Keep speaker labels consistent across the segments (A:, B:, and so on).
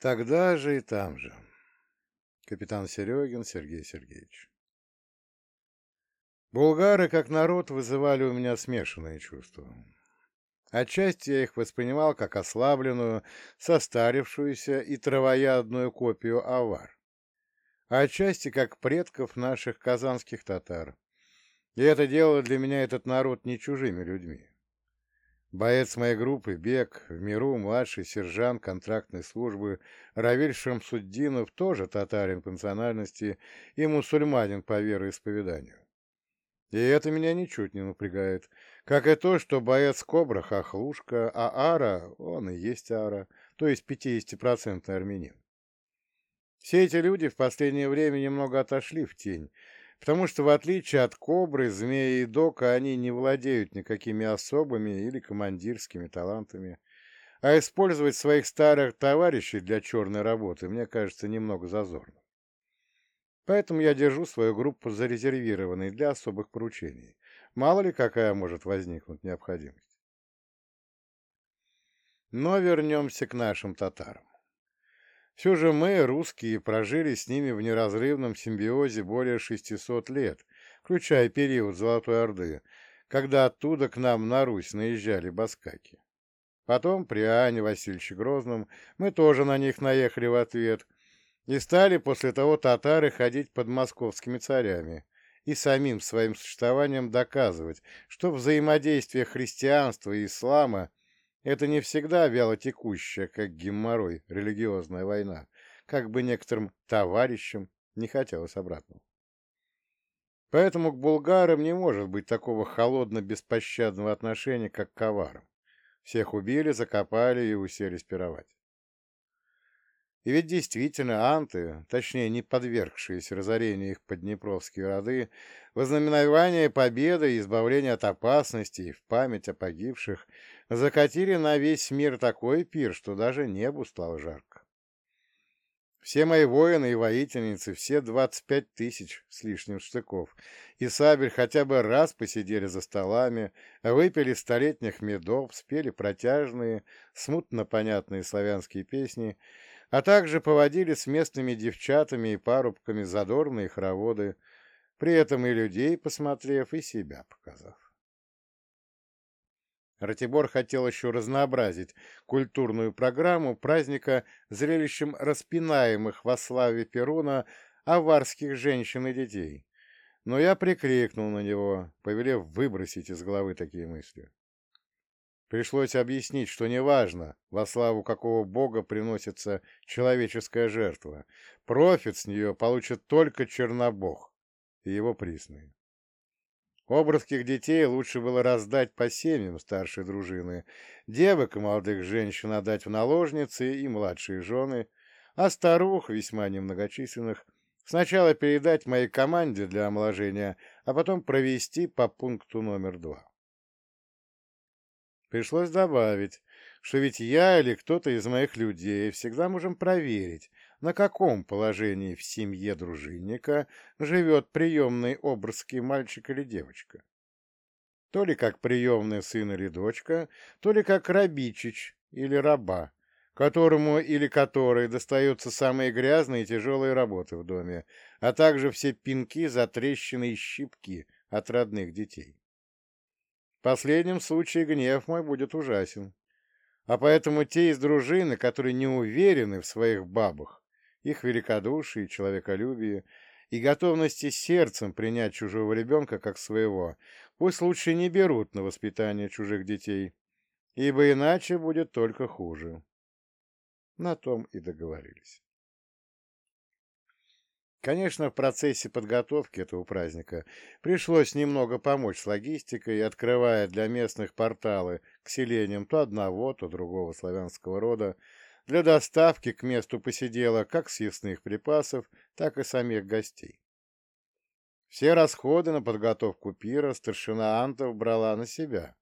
A: Тогда же и там же. Капитан Серегин Сергей Сергеевич. Булгары, как народ, вызывали у меня смешанные чувства. Отчасти я их воспринимал как ослабленную, состарившуюся и травоядную копию авар, а отчасти как предков наших казанских татар. И это делало для меня этот народ не чужими людьми. Боец моей группы, Бег, в миру младший сержант контрактной службы Равиль Шамсуддинов тоже татарин по национальности и мусульманин по вероисповеданию. И это меня ничуть не напрягает. Как и то, что боец Кобра — хохлушка, а Ара — он и есть Ара, то есть 50-процентный армянин. Все эти люди в последнее время немного отошли в тень, потому что, в отличие от Кобры, Змеи и Дока, они не владеют никакими особыми или командирскими талантами, а использовать своих старых товарищей для черной работы, мне кажется, немного зазорно. Поэтому я держу свою группу зарезервированной для особых поручений. Мало ли какая может возникнуть необходимость. Но вернемся к нашим татарам. Все же мы, русские, прожили с ними в неразрывном симбиозе более 600 лет, включая период Золотой Орды, когда оттуда к нам на Русь наезжали баскаки. Потом, при Ане Васильевиче Грозном, мы тоже на них наехали в ответ – и стали после того татары ходить под московскими царями и самим своим существованием доказывать, что взаимодействие христианства и ислама – это не всегда вялотекущая, как геморрой, религиозная война, как бы некоторым товарищам не хотелось обратного. Поэтому к булгарам не может быть такого холодно-беспощадного отношения, как к аварам. Всех убили, закопали и уселись пировать. И ведь действительно анты, точнее не подвергшиеся разорению их поднепровские роды, во знаменование победы и избавления от опасностей в память о погибших, закатили на весь мир такой пир, что даже небу стало жарко. Все мои воины и воительницы, все двадцать пять тысяч с лишним штыков, и сабель хотя бы раз посидели за столами, выпили столетних медов, спели протяжные, смутно понятные славянские песни — а также поводили с местными девчатами и парубками задорные хороводы, при этом и людей посмотрев, и себя показав. Ратибор хотел еще разнообразить культурную программу праздника зрелищем распинаемых во славе Перуна аварских женщин и детей, но я прикрикнул на него, повелев выбросить из головы такие мысли. Пришлось объяснить, что неважно, во славу какого бога приносится человеческая жертва, профит с нее получит только Чернобог и его присные. Образких детей лучше было раздать по семьям старшей дружины, девок и молодых женщин отдать в наложницы и младшие жены, а старух, весьма немногочисленных, сначала передать моей команде для омоложения, а потом провести по пункту номер два. Пришлось добавить, что ведь я или кто-то из моих людей всегда можем проверить, на каком положении в семье дружинника живет приемный образский мальчик или девочка. То ли как приемный сын или дочка, то ли как рабичич или раба, которому или которой достаются самые грязные и тяжелые работы в доме, а также все пинки, затрещины и щипки от родных детей. В последнем случае гнев мой будет ужасен. А поэтому те из дружины, которые не уверены в своих бабах, их великодушии, человеколюбии и готовности сердцем принять чужого ребенка как своего, пусть лучше не берут на воспитание чужих детей, ибо иначе будет только хуже. На том и договорились. Конечно, в процессе подготовки этого праздника пришлось немного помочь с логистикой, открывая для местных порталы к селениям то одного, то другого славянского рода, для доставки к месту посидела как съестных припасов, так и самих гостей. Все расходы на подготовку пира старшина Антов брала на себя,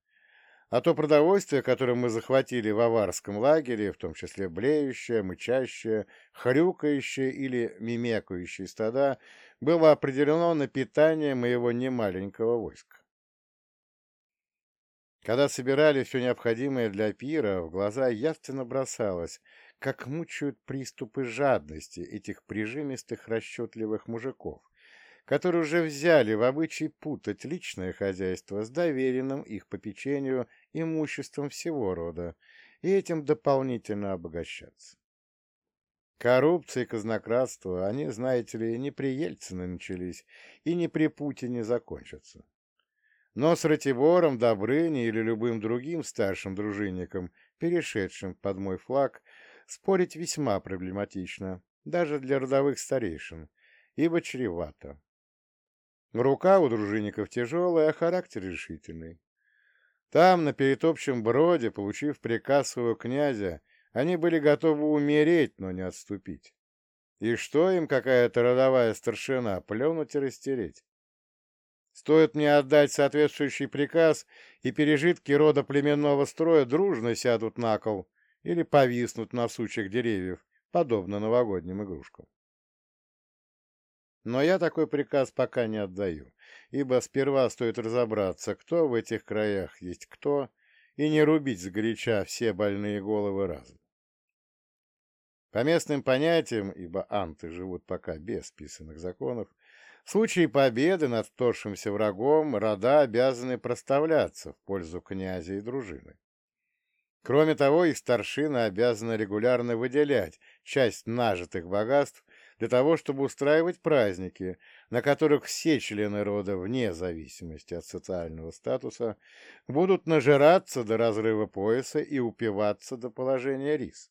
A: а то продовольствие, которое мы захватили в аварском лагере, в том числе блеющее, мычащее, хрюкающее или мимекающее стада, было определено на питание моего немаленького войска. Когда собирали все необходимое для пира, в глаза явственно бросалось, как мучают приступы жадности этих прижимистых расчетливых мужиков, которые уже взяли в обычай путать личное хозяйство с доверенным их попечению имуществом всего рода и этим дополнительно обогащаться. Коррупция и казнократство, они, знаете ли, не при Ельцине начались и не при Путине закончатся. Но с Ратибором, Добрыней или любым другим старшим дружинником, перешедшим под мой флаг, спорить весьма проблематично, даже для родовых старейшин, ибо чревато. Рука у дружинников тяжелая, а характер решительный. Там, на перетопчем броде, получив приказ своего князя, они были готовы умереть, но не отступить. И что им какая-то родовая старшина, плюнуть и растереть? Стоит мне отдать соответствующий приказ, и пережитки рода племенного строя дружно сядут на кол или повиснут на сучьях деревьев, подобно новогодним игрушкам. Но я такой приказ пока не отдаю, ибо сперва стоит разобраться, кто в этих краях есть кто, и не рубить сгоряча все больные головы разом. По местным понятиям, ибо анты живут пока без писанных законов, в случае победы над вторгшимся врагом рода обязаны проставляться в пользу князя и дружины. Кроме того, их старшины обязаны регулярно выделять часть нажитых богатств для того, чтобы устраивать праздники, на которых все члены рода, вне зависимости от социального статуса, будут нажираться до разрыва пояса и упиваться до положения рис.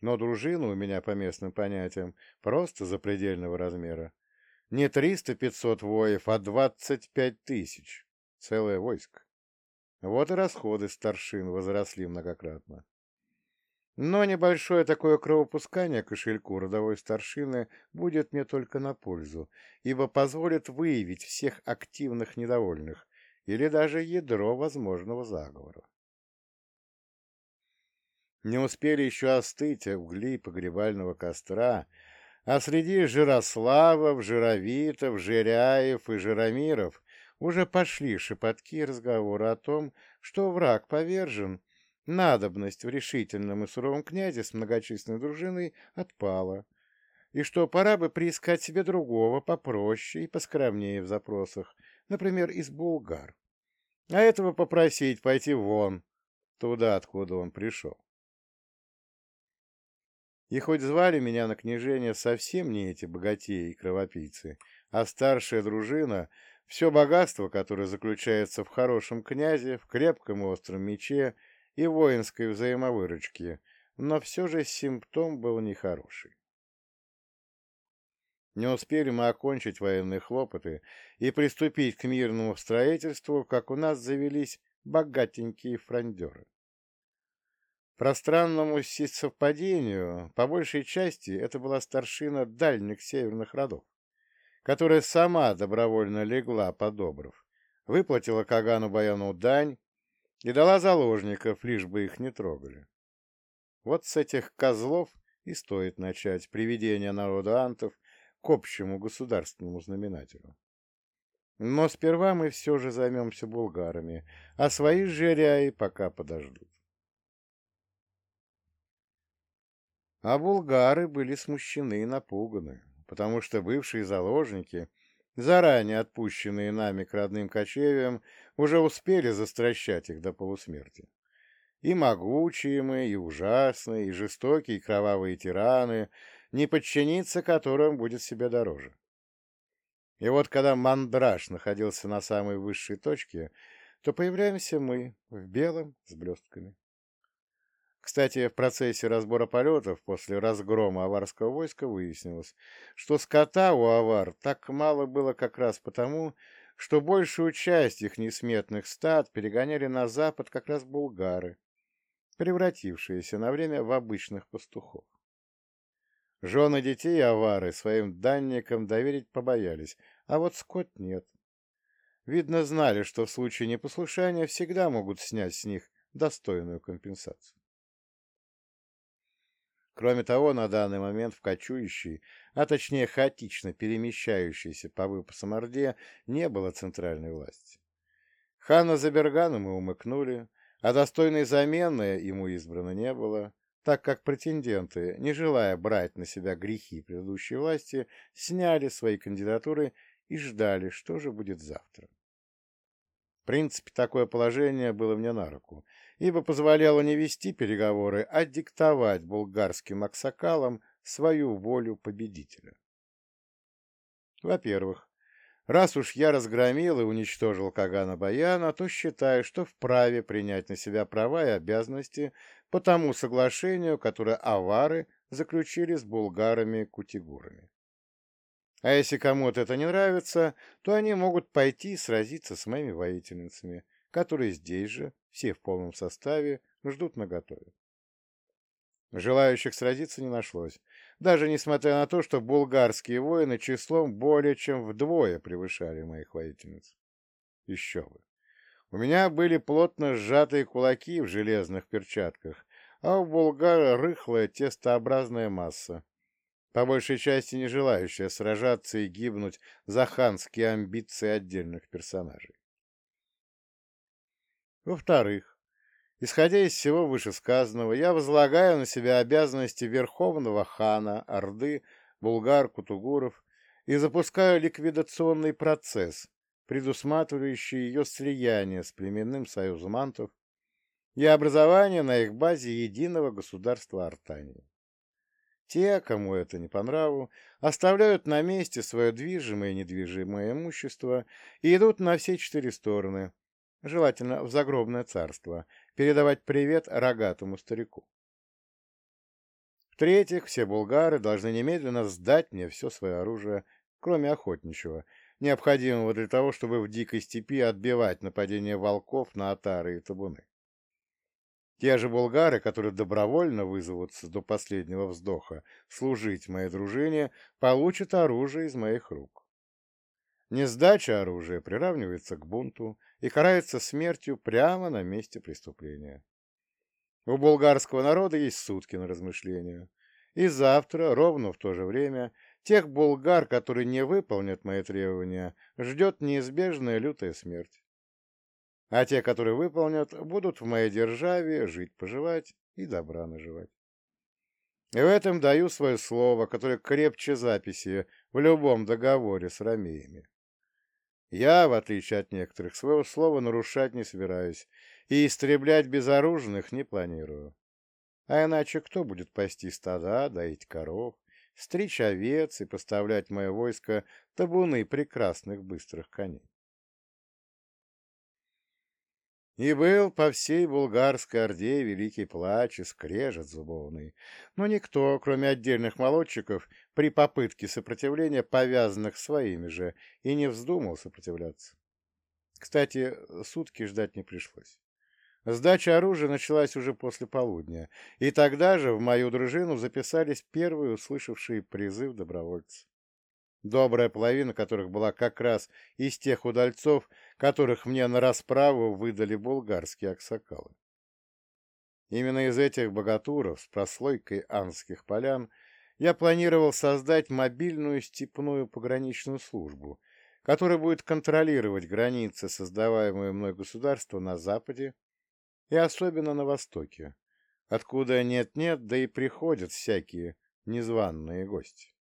A: Но дружина у меня, по местным понятиям, просто запредельного размера. Не триста-пятьсот воев, а двадцать пять тысяч. Целое войско. Вот и расходы старшин возросли многократно. Но небольшое такое кровопускание кошельку родовой старшины будет мне только на пользу, ибо позволит выявить всех активных недовольных или даже ядро возможного заговора. Не успели еще остыть угли погребального костра, а среди Жирославов, Жировитов, Жиряев и Жиромиров уже пошли шепотки и разговоры о том, что враг повержен, надобность в решительном и суровом князе с многочисленной дружиной отпала, и что пора бы приискать себе другого попроще и поскромнее в запросах, например, из булгар, а этого попросить пойти вон, туда, откуда он пришел. И хоть звали меня на княжение совсем не эти богатеи и кровопийцы, а старшая дружина, все богатство, которое заключается в хорошем князе, в крепком и остром мече и воинской взаимовыручке, но все же симптом был нехороший. Не успели мы окончить военные хлопоты и приступить к мирному строительству, как у нас завелись богатенькие фрондеры. Пространному совпадению, по большей части, это была старшина дальних северных родов, которая сама добровольно легла под Добров, выплатила Кагану Баяну дань и дала заложников, лишь бы их не трогали. Вот с этих козлов и стоит начать приведение народа антов к общему государственному знаменателю. Но сперва мы все же займемся булгарами, а свои жиряи пока подождут. А булгары были смущены и напуганы, потому что бывшие заложники, заранее отпущенные нами к родным кочевьям, уже успели застращать их до полусмерти. И могучие мы, и ужасные, и жестокие, и кровавые тираны, не подчиниться которым будет себе дороже. И вот когда мандраж находился на самой высшей точке, то появляемся мы в белом с блестками. Кстати, в процессе разбора полетов после разгрома аварского войска выяснилось, что скота у авар так мало было как раз потому, что большую часть их несметных стад перегоняли на запад как раз булгары, превратившиеся на время в обычных пастухов. Жены детей авары своим данникам доверить побоялись, а вот скот нет. Видно, знали, что в случае непослушания всегда могут снять с них достойную компенсацию. Кроме того, на данный момент в кочующей, а точнее хаотично перемещающейся по выпасам Орде, не было центральной власти. Хана Забергана мы умыкнули, а достойной замены ему избрано не было, так как претенденты, не желая брать на себя грехи предыдущей власти, сняли свои кандидатуры и ждали, что же будет завтра. В принципе, такое положение было мне на руку, ибо позволяло не вести переговоры, а диктовать булгарским аксакалам свою волю победителя. Во-первых, раз уж я разгромил и уничтожил Кагана Баяна, то считаю, что вправе принять на себя права и обязанности по тому соглашению, которое авары заключили с булгарами-кутигурами. А если кому-то это не нравится, то они могут пойти сразиться с моими воительницами, которые здесь же, все в полном составе, ждут наготове. Желающих сразиться не нашлось, даже несмотря на то, что булгарские воины числом более чем вдвое превышали моих воительниц. Еще бы. У меня были плотно сжатые кулаки в железных перчатках, а у булгара рыхлая тестообразная масса, по большей части не желающая сражаться и гибнуть за ханские амбиции отдельных персонажей. Во-вторых, исходя из всего вышесказанного, я возлагаю на себя обязанности верховного хана Орды, булгар-кутугуров и запускаю ликвидационный процесс, предусматривающий ее слияние с племенным союзом антов и образование на их базе единого государства Артании. Те, кому это не по нраву, оставляют на месте свое движимое и недвижимое имущество и идут на все четыре стороны, желательно в загробное царство, передавать привет рогатому старику. В-третьих, все булгары должны немедленно сдать мне все свое оружие, кроме охотничьего, необходимого для того, чтобы в дикой степи отбивать нападение волков на отары и табуны. Те же булгары, которые добровольно вызовутся до последнего вздоха служить моей дружине, получат оружие из моих рук. Несдача оружия приравнивается к бунту и карается смертью прямо на месте преступления. У булгарского народа есть сутки на размышления. И завтра, ровно в то же время, тех булгар, которые не выполнят мои требования, ждет неизбежная лютая смерть а те, которые выполнят, будут в моей державе жить-поживать и добра наживать. И в этом даю свое слово, которое крепче записи в любом договоре с ромеями. Я, в отличие от некоторых, своего слова нарушать не собираюсь и истреблять безоружных не планирую. А иначе кто будет пасти стада, доить коров, стричь овец и поставлять в мое войско табуны прекрасных быстрых коней? И был по всей булгарской орде великий плач и скрежет зубовный. Но никто, кроме отдельных молодчиков, при попытке сопротивления, повязанных своими же, и не вздумал сопротивляться. Кстати, сутки ждать не пришлось. Сдача оружия началась уже после полудня, и тогда же в мою дружину записались первые услышавшие призыв добровольцы добрая половина которых была как раз из тех удальцов, которых мне на расправу выдали булгарские аксакалы. Именно из этих богатуров с прослойкой анских полян я планировал создать мобильную степную пограничную службу, которая будет контролировать границы, создаваемые мной государства на западе и особенно на востоке, откуда нет-нет, да и приходят всякие незваные гости.